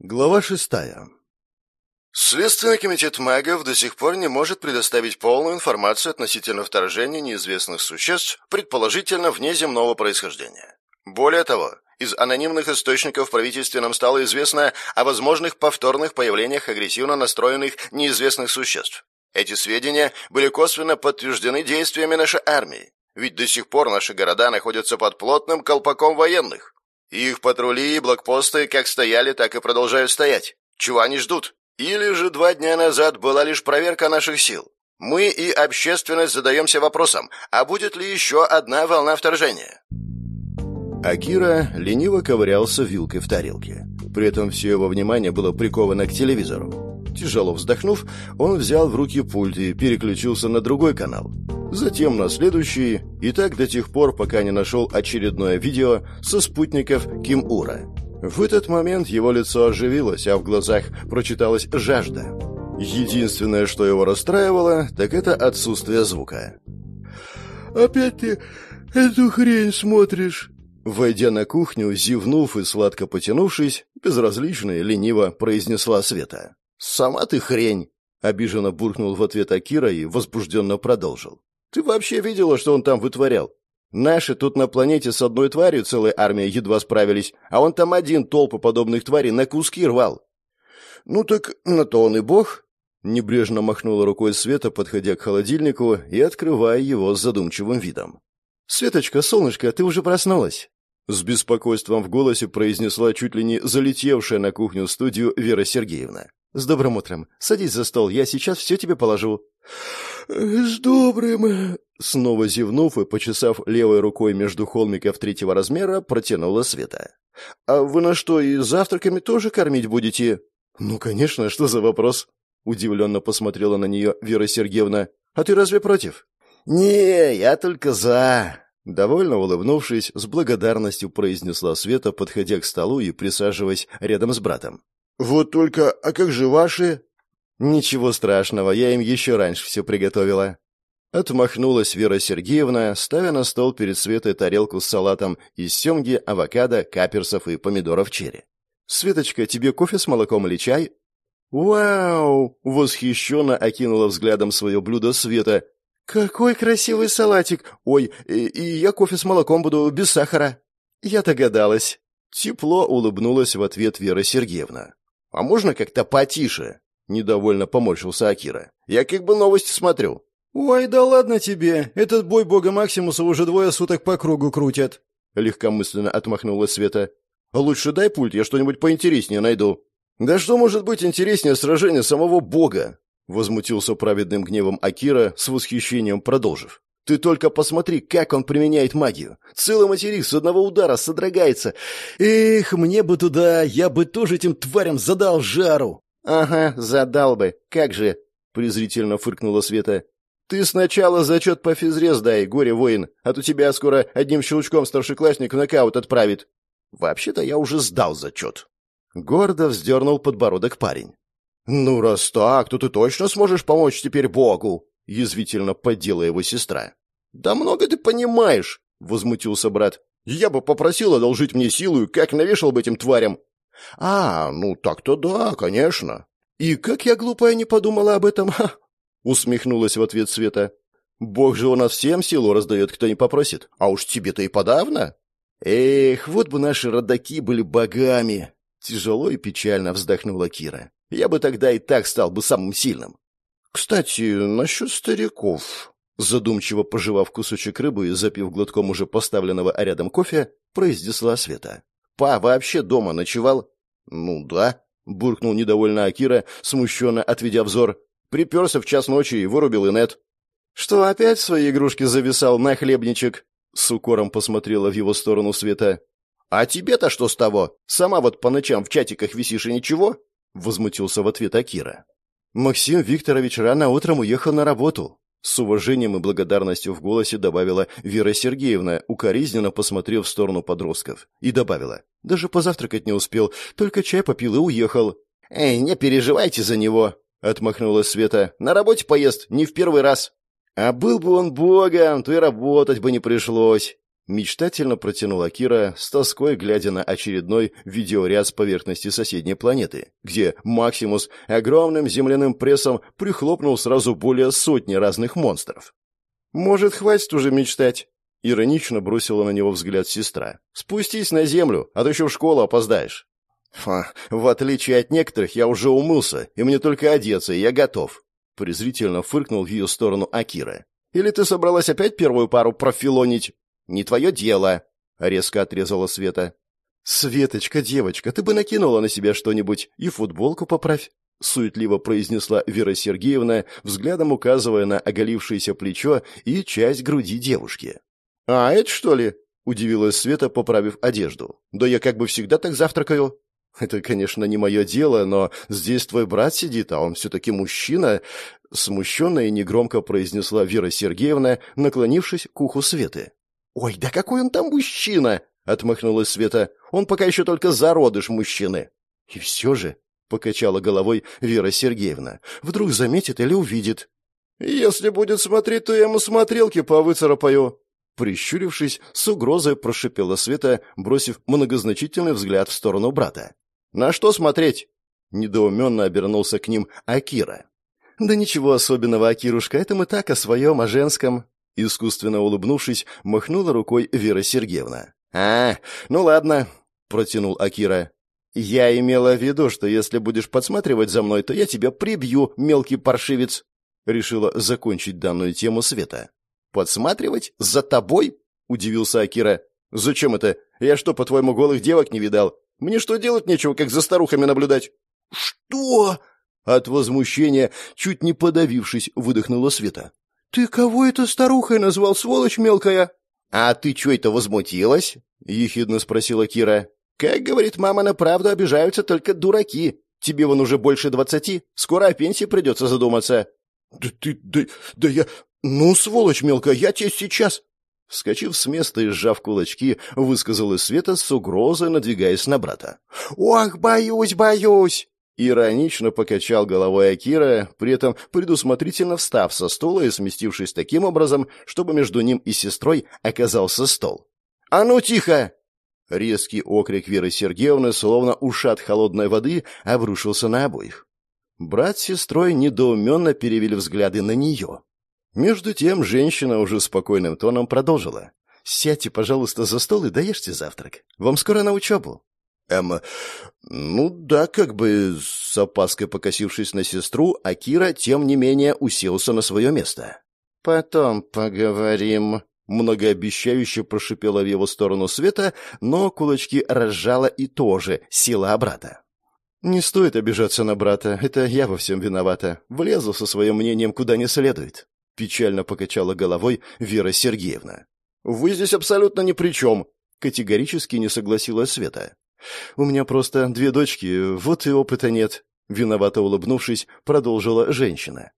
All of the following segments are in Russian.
Глава шестая. Следственный комитет магов до сих пор не может предоставить полную информацию относительно вторжения неизвестных существ, предположительно внеземного происхождения. Более того, из анонимных источников правительстве стало известно о возможных повторных появлениях агрессивно настроенных неизвестных существ. Эти сведения были косвенно подтверждены действиями нашей армии, ведь до сих пор наши города находятся под плотным колпаком военных. Их патрули и блокпосты как стояли, так и продолжают стоять. Чего они ждут? Или же два дня назад была лишь проверка наших сил? Мы и общественность задаемся вопросом, а будет ли еще одна волна вторжения? Акира лениво ковырялся вилкой в тарелке. При этом все его внимание было приковано к телевизору. Тяжело вздохнув, он взял в руки пульт и переключился на другой канал. Затем на следующий, и так до тех пор, пока не нашел очередное видео со спутников Ким-Ура. В этот момент его лицо оживилось, а в глазах прочиталась жажда. Единственное, что его расстраивало, так это отсутствие звука. «Опять ты эту хрень смотришь?» Войдя на кухню, зевнув и сладко потянувшись, безразлично и лениво произнесла Света. «Сама ты хрень!» — обиженно буркнул в ответ Акира и возбужденно продолжил. «Ты вообще видела, что он там вытворял? Наши тут на планете с одной тварью целой армией едва справились, а он там один толпу подобных тварей на куски рвал». «Ну так на то он и бог!» Небрежно махнула рукой Света, подходя к холодильнику и открывая его с задумчивым видом. «Светочка, солнышко, ты уже проснулась?» С беспокойством в голосе произнесла чуть ли не залетевшая на кухню студию Вера Сергеевна. «С добрым утром. Садись за стол, я сейчас все тебе положу». «С добрым...» Снова зевнув и почесав левой рукой между холмиков третьего размера, протянула Света. «А вы на что, и завтраками тоже кормить будете?» «Ну, конечно, что за вопрос?» Удивленно посмотрела на нее Вера Сергеевна. «А ты разве против?» «Не, я только за...» Довольно улыбнувшись, с благодарностью произнесла Света, подходя к столу и присаживаясь рядом с братом. «Вот только, а как же ваши?» «Ничего страшного, я им еще раньше все приготовила». Отмахнулась Вера Сергеевна, ставя на стол перед Светой тарелку с салатом из семги, авокадо, каперсов и помидоров черри. «Светочка, тебе кофе с молоком или чай?» «Вау!» — восхищенно окинула взглядом свое блюдо Света. «Какой красивый салатик! Ой, и, и я кофе с молоком буду без сахара!» «Я догадалась!» Тепло улыбнулась в ответ Вера Сергеевна. «А можно как-то потише?» — недовольно поморщился Акира. «Я как бы новости смотрю». «Ой, да ладно тебе! Этот бой бога Максимуса уже двое суток по кругу крутят!» Легкомысленно отмахнулась Света. «Лучше дай пульт, я что-нибудь поинтереснее найду». «Да что может быть интереснее сражения самого бога?» Возмутился праведным гневом Акира, с восхищением продолжив. Ты только посмотри, как он применяет магию. Целый материк с одного удара содрогается. Эх, мне бы туда, я бы тоже этим тварям задал жару. Ага, задал бы. Как же? презрительно фыркнула Света. Ты сначала зачет по физре сдай, горе-воин, а то тебя скоро одним щелчком старшеклассник в нокаут отправит. Вообще-то я уже сдал зачет. Гордо вздернул подбородок парень. «Ну, раз так, то ты точно сможешь помочь теперь Богу!» — язвительно поддела его сестра. «Да много ты понимаешь!» — возмутился брат. «Я бы попросил одолжить мне силу, как навешал бы этим тварям!» «А, ну так-то да, конечно!» «И как я глупая не подумала об этом!» Ха усмехнулась в ответ Света. «Бог же у нас всем силу раздает, кто не попросит, а уж тебе-то и подавно!» «Эх, вот бы наши родаки были богами!» Тяжело и печально вздохнула Кира. «Я бы тогда и так стал бы самым сильным!» «Кстати, насчет стариков...» Задумчиво пожевав кусочек рыбы и запив глотком уже поставленного рядом кофе, произнесла Света. «Па вообще дома ночевал?» «Ну да», — буркнул недовольно Акира, смущенно отведя взор. «Приперся в час ночи и вырубил инет». «Что, опять свои игрушки зависал на хлебничек?» С укором посмотрела в его сторону Света. «А тебе-то что с того? Сама вот по ночам в чатиках висишь и ничего?» Возмутился в ответ Акира. Максим Викторович рано утром уехал на работу. С уважением и благодарностью в голосе добавила Вера Сергеевна, укоризненно посмотрев в сторону подростков. И добавила. «Даже позавтракать не успел, только чай попил и уехал». «Эй, не переживайте за него», — отмахнулась Света. «На работе поезд, не в первый раз». «А был бы он богом, то и работать бы не пришлось», — Мечтательно протянула Кира, с тоской глядя на очередной видеоряд с поверхности соседней планеты, где Максимус огромным земляным прессом прихлопнул сразу более сотни разных монстров. «Может, хватит уже мечтать?» Иронично бросила на него взгляд сестра. «Спустись на землю, а то еще в школу опоздаешь». «Фа, в отличие от некоторых, я уже умылся, и мне только одеться, и я готов», презрительно фыркнул в ее сторону Акира. «Или ты собралась опять первую пару профилонить?» «Не твое дело», — резко отрезала Света. «Светочка, девочка, ты бы накинула на себя что-нибудь и футболку поправь», — суетливо произнесла Вера Сергеевна, взглядом указывая на оголившееся плечо и часть груди девушки. «А, это что ли?» — удивилась Света, поправив одежду. «Да я как бы всегда так завтракаю». «Это, конечно, не мое дело, но здесь твой брат сидит, а он все-таки мужчина», — смущенно и негромко произнесла Вера Сергеевна, наклонившись к уху Светы. «Ой, да какой он там мужчина!» — отмахнулась Света. «Он пока еще только зародыш мужчины». «И все же», — покачала головой Вера Сергеевна, — «вдруг заметит или увидит». «Если будет смотреть, то я ему смотрелки повыцарапаю», Прищурившись, с угрозой прошипела Света, бросив многозначительный взгляд в сторону брата. «На что смотреть?» Недоуменно обернулся к ним Акира. «Да ничего особенного, Акирушка, это мы так о своем, о женском». Искусственно улыбнувшись, махнула рукой Вера Сергеевна. «А, ну ладно», — протянул Акира. «Я имела в виду, что если будешь подсматривать за мной, то я тебя прибью, мелкий паршивец», — решила закончить данную тему Света. «Подсматривать? За тобой?» — удивился Акира. «Зачем это? Я что, по-твоему, голых девок не видал? Мне что, делать нечего, как за старухами наблюдать?» «Что?» От возмущения, чуть не подавившись, выдохнула Света. «Ты кого это старухой назвал, сволочь мелкая?» «А ты чё это возмутилась?» — ехидно спросила Кира. «Как говорит мама, на правду обижаются только дураки. Тебе вон уже больше двадцати, скоро о пенсии придется задуматься». «Да ты, да, да я... Ну, сволочь мелкая, я тебе сейчас...» Вскочив с места и сжав кулачки, высказала Света с угрозой, надвигаясь на брата. «Ох, боюсь, боюсь!» Иронично покачал головой Акира, при этом предусмотрительно встав со стула и сместившись таким образом, чтобы между ним и сестрой оказался стол. «А ну, тихо!» Резкий окрик Веры Сергеевны, словно ушат холодной воды, обрушился на обоих. Брат с сестрой недоуменно перевели взгляды на нее. Между тем женщина уже спокойным тоном продолжила. «Сядьте, пожалуйста, за стол и доешьте завтрак. Вам скоро на учебу». «Эм, ну да, как бы...» С опаской покосившись на сестру, Акира, тем не менее, уселся на свое место. «Потом поговорим», — многообещающе прошипела в его сторону Света, но кулачки разжала и тоже села брата. «Не стоит обижаться на брата, это я во всем виновата. Влезу со своим мнением куда не следует», — печально покачала головой Вера Сергеевна. «Вы здесь абсолютно ни при чем», — категорически не согласилась Света. «У меня просто две дочки, вот и опыта нет», — виновато улыбнувшись, продолжила женщина.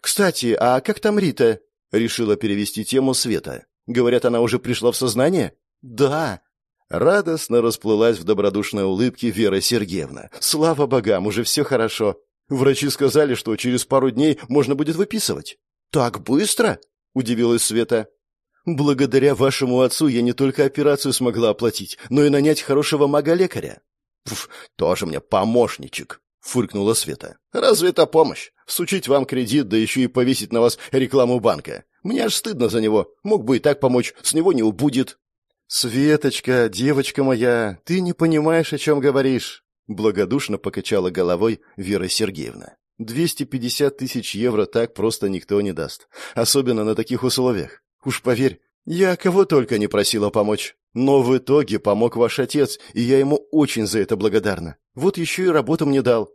«Кстати, а как там Рита?» — решила перевести тему Света. «Говорят, она уже пришла в сознание?» «Да», Радостно расплылась в добродушной улыбке Вера Сергеевна. «Слава богам, уже все хорошо. Врачи сказали, что через пару дней можно будет выписывать». «Так быстро?» — удивилась Света. «Благодаря вашему отцу я не только операцию смогла оплатить, но и нанять хорошего мага-лекаря». «Пф, тоже мне помощничек», — фыркнула Света. «Разве это помощь? Сучить вам кредит, да еще и повесить на вас рекламу банка. Мне аж стыдно за него. Мог бы и так помочь, с него не убудет». «Светочка, девочка моя, ты не понимаешь, о чем говоришь», — благодушно покачала головой Вера Сергеевна. «Двести пятьдесят тысяч евро так просто никто не даст, особенно на таких условиях. Уж поверь, я кого только не просила помочь. Но в итоге помог ваш отец, и я ему очень за это благодарна. Вот еще и работу мне дал.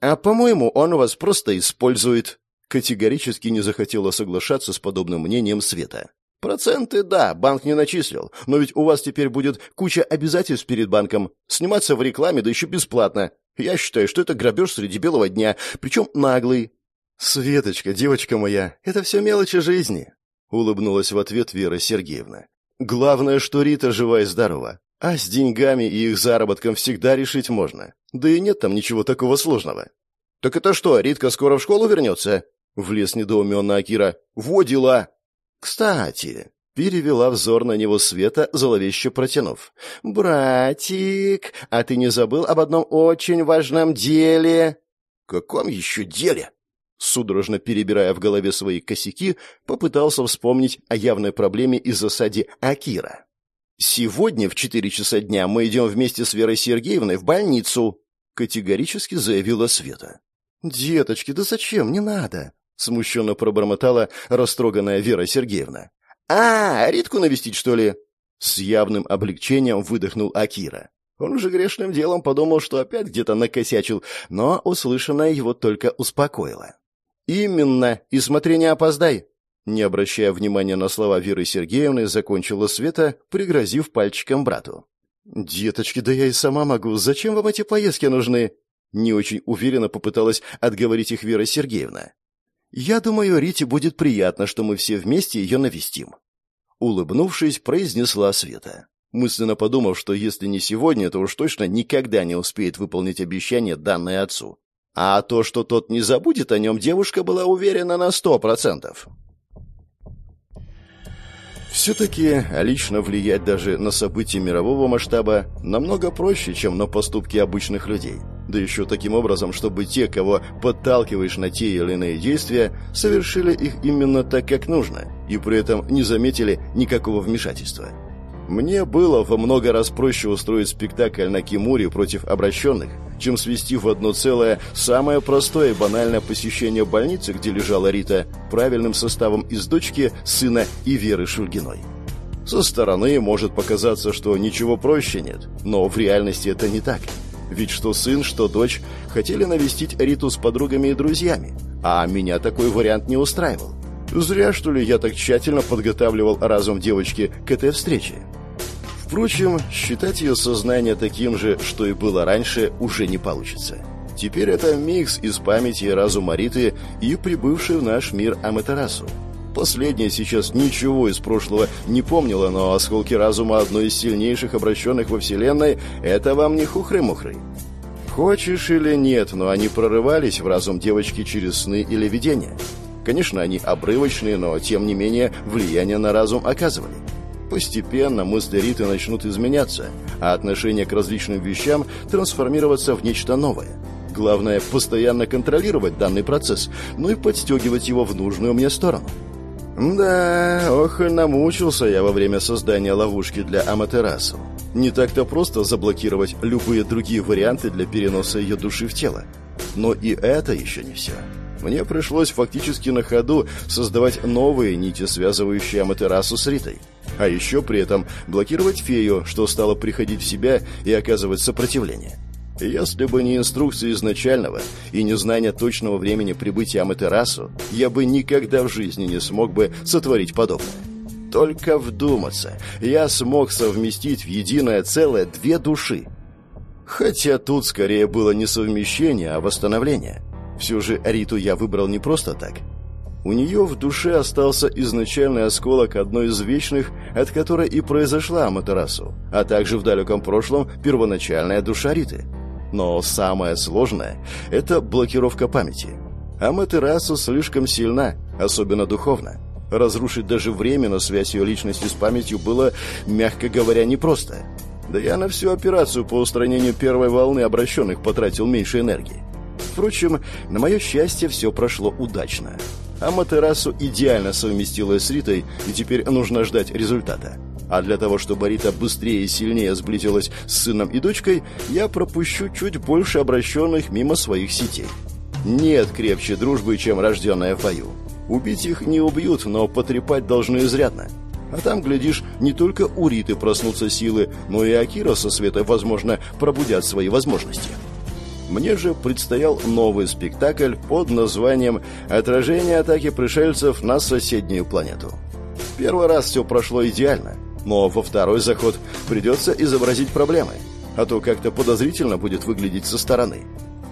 А, по-моему, он вас просто использует». Категорически не захотела соглашаться с подобным мнением Света. Проценты, да, банк не начислил, но ведь у вас теперь будет куча обязательств перед банком. Сниматься в рекламе, да еще бесплатно. Я считаю, что это грабеж среди белого дня, причем наглый. Светочка, девочка моя, это все мелочи жизни, улыбнулась в ответ Вера Сергеевна. Главное, что Рита жива и здорова. А с деньгами и их заработком всегда решить можно. Да и нет там ничего такого сложного. Так это что, Ритка скоро в школу вернется? Влез недоуменно Акира. Во дела! «Кстати», — Перевела взор на него Света, зловеще протянув. «Братик, а ты не забыл об одном очень важном деле?» «Каком еще деле?» Судорожно перебирая в голове свои косяки, попытался вспомнить о явной проблеме из засаде Акира. «Сегодня в четыре часа дня мы идем вместе с Верой Сергеевной в больницу», — категорически заявила Света. «Деточки, да зачем? Не надо!» — смущенно пробормотала растроганная Вера Сергеевна. «А, Ритку навестить, что ли?» С явным облегчением выдохнул Акира. Он уже грешным делом подумал, что опять где-то накосячил, но услышанное его только успокоило. «Именно, и смотри, не опоздай!» Не обращая внимания на слова Веры Сергеевны, закончила Света, пригрозив пальчиком брату. «Деточки, да я и сама могу. Зачем вам эти поездки нужны?» Не очень уверенно попыталась отговорить их Вера Сергеевна. «Я думаю, Рите будет приятно, что мы все вместе ее навестим». Улыбнувшись, произнесла Света. Мысленно подумав, что если не сегодня, то уж точно никогда не успеет выполнить обещание, данное отцу. А то, что тот не забудет о нем, девушка была уверена на сто процентов. Все-таки лично влиять даже на события мирового масштаба намного проще, чем на поступки обычных людей. Да еще таким образом, чтобы те, кого подталкиваешь на те или иные действия, совершили их именно так, как нужно, и при этом не заметили никакого вмешательства. Мне было во много раз проще устроить спектакль на Кимуре против обращенных, чем свести в одно целое самое простое и банальное посещение больницы, где лежала Рита, правильным составом из дочки, сына и Веры Шульгиной. Со стороны может показаться, что ничего проще нет, но в реальности это не так. Ведь что сын, что дочь хотели навестить Риту с подругами и друзьями, а меня такой вариант не устраивал. Зря, что ли, я так тщательно подготавливал разум девочки к этой встрече. Впрочем, считать ее сознание таким же, что и было раньше, уже не получится. Теперь это микс из памяти и разума Риты и прибывшей в наш мир Аматерасу. Последняя сейчас ничего из прошлого не помнила, но осколки разума одной из сильнейших обращенных во Вселенной — это вам не хухры-мухры. Хочешь или нет, но они прорывались в разум девочки через сны или видения. Конечно, они обрывочные, но тем не менее влияние на разум оказывали. Постепенно мысли Риты начнут изменяться, а отношение к различным вещам трансформироваться в нечто новое. Главное – постоянно контролировать данный процесс, ну и подстегивать его в нужную мне сторону. Да, ох и намучился я во время создания ловушки для Аматерасу. Не так-то просто заблокировать любые другие варианты для переноса ее души в тело. Но и это еще не все. Мне пришлось фактически на ходу создавать новые нити, связывающие Аматерасу с Ритой. А еще при этом блокировать фею, что стало приходить в себя и оказывать сопротивление. Если бы не инструкции изначального и не знание точного времени прибытия Аматерасу, я бы никогда в жизни не смог бы сотворить подобное. Только вдуматься, я смог совместить в единое целое две души. Хотя тут скорее было не совмещение, а восстановление. Все же Риту я выбрал не просто так. У нее в душе остался изначальный осколок одной из вечных, от которой и произошла Аматерасу, а также в далеком прошлом первоначальная душа Риты. Но самое сложное – это блокировка памяти. Аматерасу слишком сильна, особенно духовно. Разрушить даже временно связь ее личности с памятью было, мягко говоря, непросто. Да я на всю операцию по устранению первой волны обращенных потратил меньше энергии. Впрочем, на мое счастье, все прошло удачно. Аматерасу идеально совместилась с Ритой, и теперь нужно ждать результата. А для того, чтобы Рита быстрее и сильнее сблизилась с сыном и дочкой, я пропущу чуть больше обращенных мимо своих сетей. Нет крепче дружбы, чем рожденная в бою. Убить их не убьют, но потрепать должны изрядно. А там, глядишь, не только у Риты проснутся силы, но и Акира со Светой, возможно, пробудят свои возможности. Мне же предстоял новый спектакль под названием «Отражение атаки пришельцев на соседнюю планету». Первый раз все прошло идеально, но во второй заход придется изобразить проблемы, а то как-то подозрительно будет выглядеть со стороны.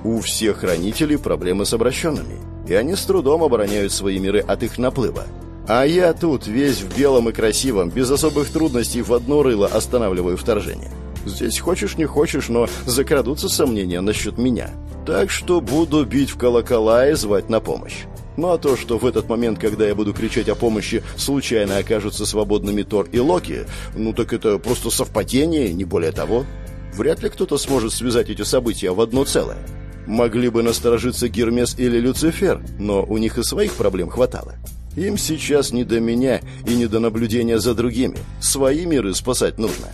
У всех хранителей проблемы с обращенными, и они с трудом обороняют свои миры от их наплыва. А я тут весь в белом и красивом, без особых трудностей в одно рыло останавливаю вторжение. Здесь хочешь не хочешь, но закрадутся сомнения насчет меня. Так что буду бить в колокола и звать на помощь. Ну а то, что в этот момент, когда я буду кричать о помощи, случайно окажутся свободными Тор и Локи, ну так это просто совпадение, не более того. Вряд ли кто-то сможет связать эти события в одно целое. Могли бы насторожиться Гермес или Люцифер, но у них и своих проблем хватало. Им сейчас не до меня и не до наблюдения за другими. Свои миры спасать нужно.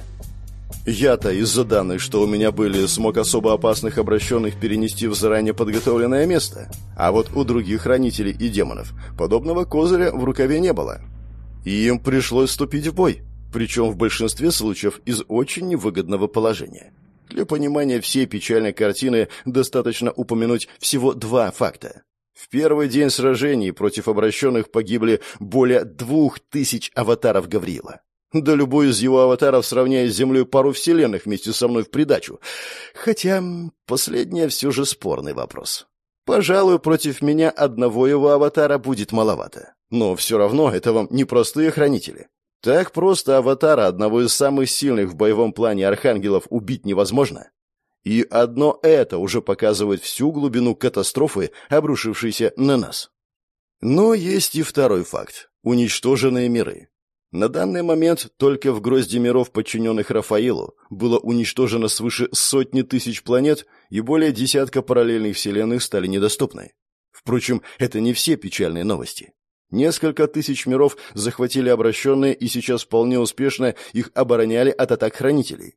Я-то из-за данных, что у меня были, смог особо опасных обращенных перенести в заранее подготовленное место. А вот у других хранителей и демонов подобного козыря в рукаве не было. И им пришлось вступить в бой, причем в большинстве случаев из очень невыгодного положения. Для понимания всей печальной картины достаточно упомянуть всего два факта. В первый день сражений против обращенных погибли более двух тысяч аватаров Гавриила. Да любой из его аватаров сравняет с Землей пару вселенных вместе со мной в придачу. Хотя последнее все же спорный вопрос. Пожалуй, против меня одного его аватара будет маловато. Но все равно это вам не простые хранители. Так просто аватара одного из самых сильных в боевом плане архангелов убить невозможно. И одно это уже показывает всю глубину катастрофы, обрушившейся на нас. Но есть и второй факт – уничтоженные миры. На данный момент только в грозде миров, подчиненных Рафаилу, было уничтожено свыше сотни тысяч планет, и более десятка параллельных вселенных стали недоступны. Впрочем, это не все печальные новости. Несколько тысяч миров захватили обращенные, и сейчас вполне успешно их обороняли от атак хранителей.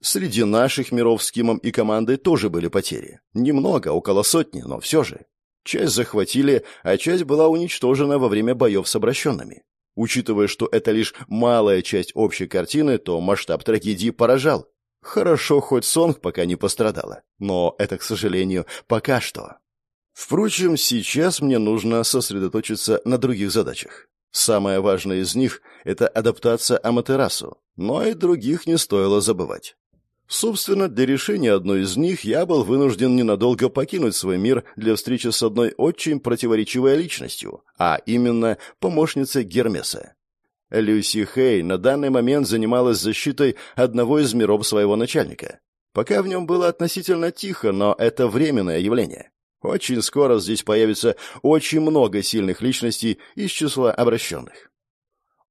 Среди наших миров с Кимом и командой тоже были потери. Немного, около сотни, но все же. Часть захватили, а часть была уничтожена во время боев с обращенными. Учитывая, что это лишь малая часть общей картины, то масштаб трагедии поражал. Хорошо, хоть Сонг пока не пострадала. Но это, к сожалению, пока что. Впрочем, сейчас мне нужно сосредоточиться на других задачах. Самое важное из них – это адаптация Аматерасу, но и других не стоило забывать. Собственно, для решения одной из них я был вынужден ненадолго покинуть свой мир для встречи с одной очень противоречивой личностью, а именно помощницей Гермеса. Люси Хей на данный момент занималась защитой одного из миров своего начальника. Пока в нем было относительно тихо, но это временное явление. Очень скоро здесь появится очень много сильных личностей из числа обращенных.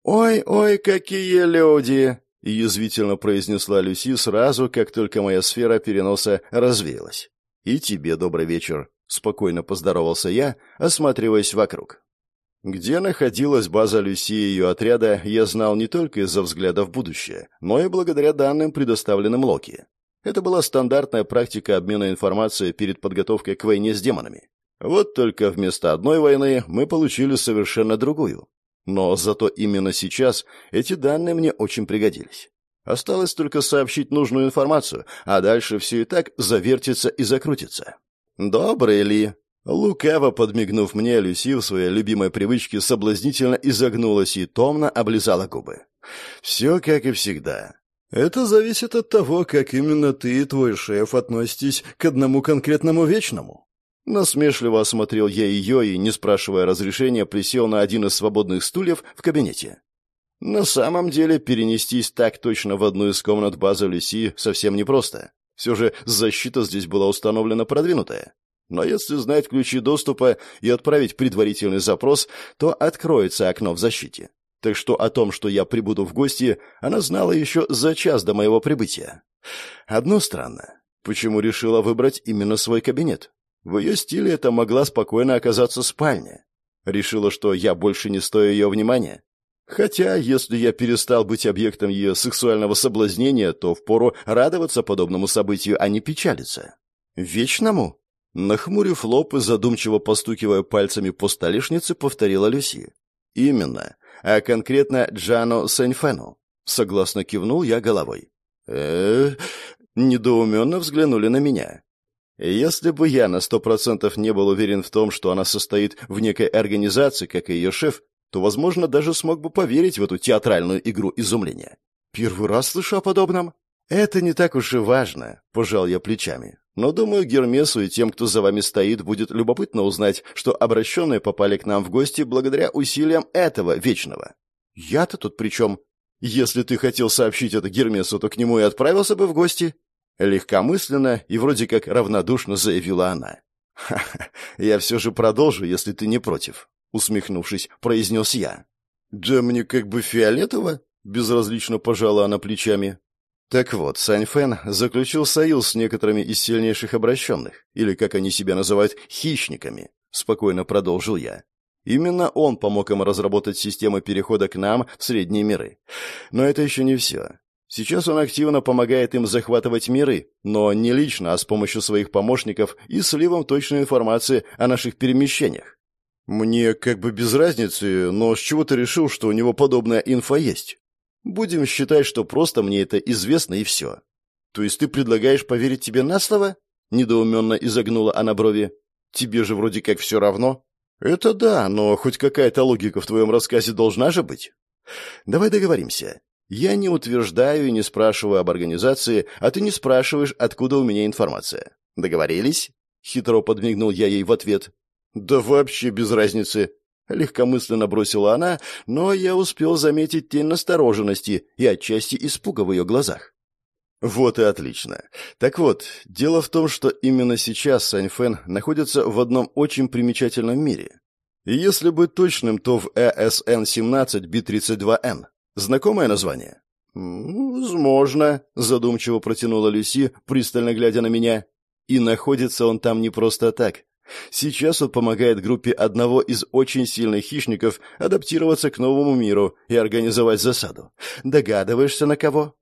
«Ой-ой, какие люди!» — язвительно произнесла Люси сразу, как только моя сфера переноса развеялась. «И тебе добрый вечер», — спокойно поздоровался я, осматриваясь вокруг. Где находилась база Люси и ее отряда, я знал не только из-за взгляда в будущее, но и благодаря данным, предоставленным Локи. Это была стандартная практика обмена информацией перед подготовкой к войне с демонами. Вот только вместо одной войны мы получили совершенно другую. Но зато именно сейчас эти данные мне очень пригодились. Осталось только сообщить нужную информацию, а дальше все и так завертится и закрутится. «Добрый ли?» Лукаво подмигнув мне, Люси в своей любимой привычке соблазнительно изогнулась и томно облизала губы. «Все как и всегда. Это зависит от того, как именно ты и твой шеф относитесь к одному конкретному вечному. Насмешливо осмотрел я ее и, не спрашивая разрешения, присел на один из свободных стульев в кабинете. На самом деле, перенестись так точно в одну из комнат базы Люси совсем непросто. Все же защита здесь была установлена продвинутая. Но если знать ключи доступа и отправить предварительный запрос, то откроется окно в защите. Так что о том, что я прибуду в гости, она знала еще за час до моего прибытия. Одно странно. Почему решила выбрать именно свой кабинет? В ее стиле это могла спокойно оказаться спальня. Решила, что я больше не стою ее внимания. Хотя, если я перестал быть объектом ее сексуального соблазнения, то впору радоваться подобному событию, а не печалиться. Вечному? Нахмурив лоб и задумчиво постукивая пальцами по столешнице, повторила Люси. Именно, а конкретно Джану Сэньфену. Согласно кивнул я головой. э недоуменно взглянули на меня. Если бы я на сто процентов не был уверен в том, что она состоит в некой организации, как и ее шеф, то, возможно, даже смог бы поверить в эту театральную игру изумления. Первый раз слышу о подобном. Это не так уж и важно, пожал я плечами. Но, думаю, Гермесу и тем, кто за вами стоит, будет любопытно узнать, что обращенные попали к нам в гости благодаря усилиям этого Вечного. Я-то тут при чем? Если ты хотел сообщить это Гермесу, то к нему и отправился бы в гости. Легкомысленно и вроде как равнодушно заявила она. «Ха-ха, я все же продолжу, если ты не против», — усмехнувшись, произнес я. «Да мне как бы фиолетово», — безразлично пожала она плечами. Так вот, Сань Фэн заключил союз с некоторыми из сильнейших обращенных, или, как они себя называют, хищниками, спокойно продолжил я. Именно он помог им разработать систему перехода к нам в средние миры. Но это еще не все. Сейчас он активно помогает им захватывать миры, но не лично, а с помощью своих помощников и сливом точной информации о наших перемещениях. Мне как бы без разницы, но с чего ты решил, что у него подобная инфа есть? Будем считать, что просто мне это известно и все. То есть ты предлагаешь поверить тебе на слово? Недоуменно изогнула она брови. Тебе же вроде как все равно. Это да, но хоть какая-то логика в твоем рассказе должна же быть. Давай договоримся. Я не утверждаю и не спрашиваю об организации, а ты не спрашиваешь, откуда у меня информация. Договорились? Хитро подмигнул я ей в ответ. Да вообще без разницы, Легкомысленно бросила она, но я успел заметить тень настороженности и отчасти испуга в ее глазах. Вот и отлично. Так вот, дело в том, что именно сейчас Саньфэн находится в одном очень примечательном мире. И если быть точным, то в ЭСН-17 Би-32Н. Знакомое название? «Возможно», — задумчиво протянула Люси, пристально глядя на меня. «И находится он там не просто так. Сейчас он помогает группе одного из очень сильных хищников адаптироваться к новому миру и организовать засаду. Догадываешься, на кого?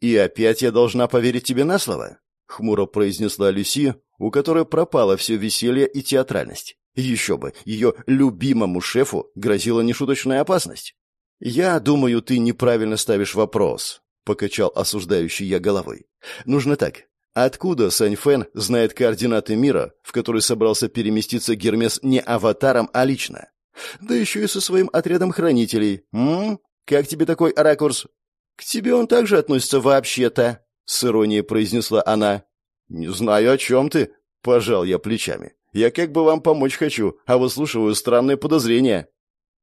И опять я должна поверить тебе на слово? Хмуро произнесла Люси, у которой пропало все веселье и театральность. Еще бы, ее любимому шефу грозила нешуточная опасность. «Я думаю, ты неправильно ставишь вопрос», — покачал осуждающий я головой. «Нужно так. Откуда Сань Фэн знает координаты мира, в который собрался переместиться Гермес не аватаром, а лично? Да еще и со своим отрядом хранителей. М? Как тебе такой ракурс? К тебе он также относится вообще-то, с иронией произнесла она. Не знаю, о чем ты, пожал я плечами. Я как бы вам помочь хочу, а выслушиваю странные подозрения.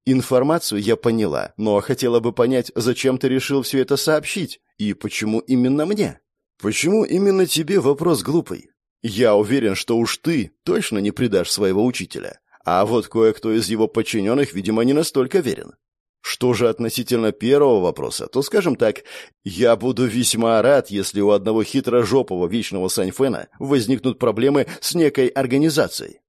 Информацию я поняла, но хотела бы понять, зачем ты решил все это сообщить и почему именно мне. Почему именно тебе вопрос глупый? Я уверен, что уж ты точно не предашь своего учителя. А вот кое-кто из его подчиненных, видимо, не настолько верен. Что же относительно первого вопроса, то, скажем так, я буду весьма рад, если у одного хитрожопого вечного Саньфена возникнут проблемы с некой организацией.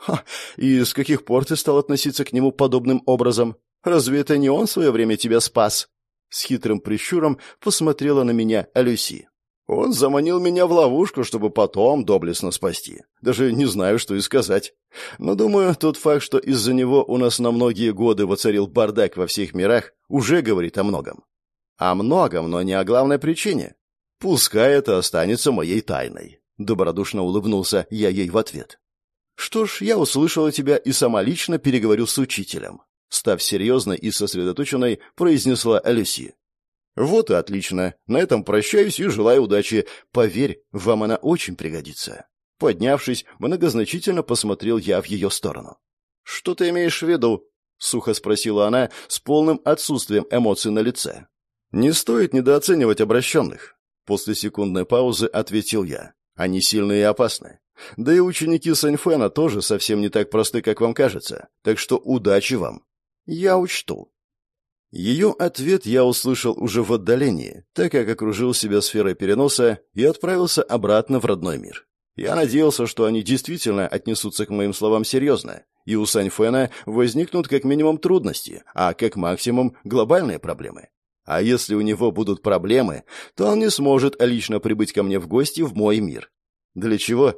Ха, и с каких пор ты стал относиться к нему подобным образом? Разве это не он в свое время тебя спас? С хитрым прищуром посмотрела на меня Алюси. Он заманил меня в ловушку, чтобы потом доблестно спасти. Даже не знаю, что и сказать. Но думаю, тот факт, что из-за него у нас на многие годы воцарил бардак во всех мирах, уже говорит о многом. О многом, но не о главной причине. Пускай это останется моей тайной. Добродушно улыбнулся я ей в ответ. Что ж, я услышала тебя и сама лично переговорю с учителем. Став серьезной и сосредоточенной, произнесла Алиси. Вот и отлично. На этом прощаюсь и желаю удачи. Поверь, вам она очень пригодится. Поднявшись, многозначительно посмотрел я в ее сторону. Что ты имеешь в виду? сухо спросила она с полным отсутствием эмоций на лице. Не стоит недооценивать обращенных. После секундной паузы ответил я. Они сильные и опасны. Да и ученики Саньфена тоже совсем не так просты, как вам кажется. Так что удачи вам. Я учту. Ее ответ я услышал уже в отдалении, так как окружил себя сферой переноса и отправился обратно в родной мир. Я надеялся, что они действительно отнесутся к моим словам серьезно, и у Саньфена возникнут как минимум трудности, а как максимум глобальные проблемы. А если у него будут проблемы, то он не сможет лично прибыть ко мне в гости в мой мир. Для чего?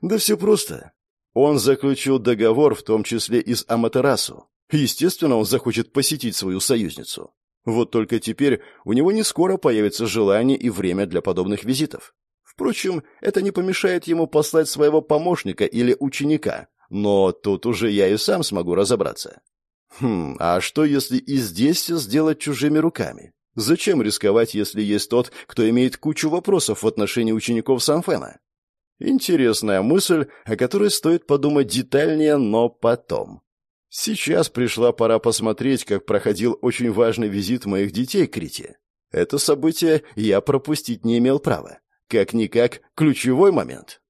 Да все просто. Он заключил договор, в том числе и с Аматерасу, Естественно, он захочет посетить свою союзницу. Вот только теперь у него не скоро появится желание и время для подобных визитов. Впрочем, это не помешает ему послать своего помощника или ученика, но тут уже я и сам смогу разобраться. Хм, а что если и здесь все сделать чужими руками? Зачем рисковать, если есть тот, кто имеет кучу вопросов в отношении учеников Санфена? Интересная мысль, о которой стоит подумать детальнее, но потом. Сейчас пришла пора посмотреть, как проходил очень важный визит моих детей к Рите. Это событие я пропустить не имел права. Как-никак ключевой момент.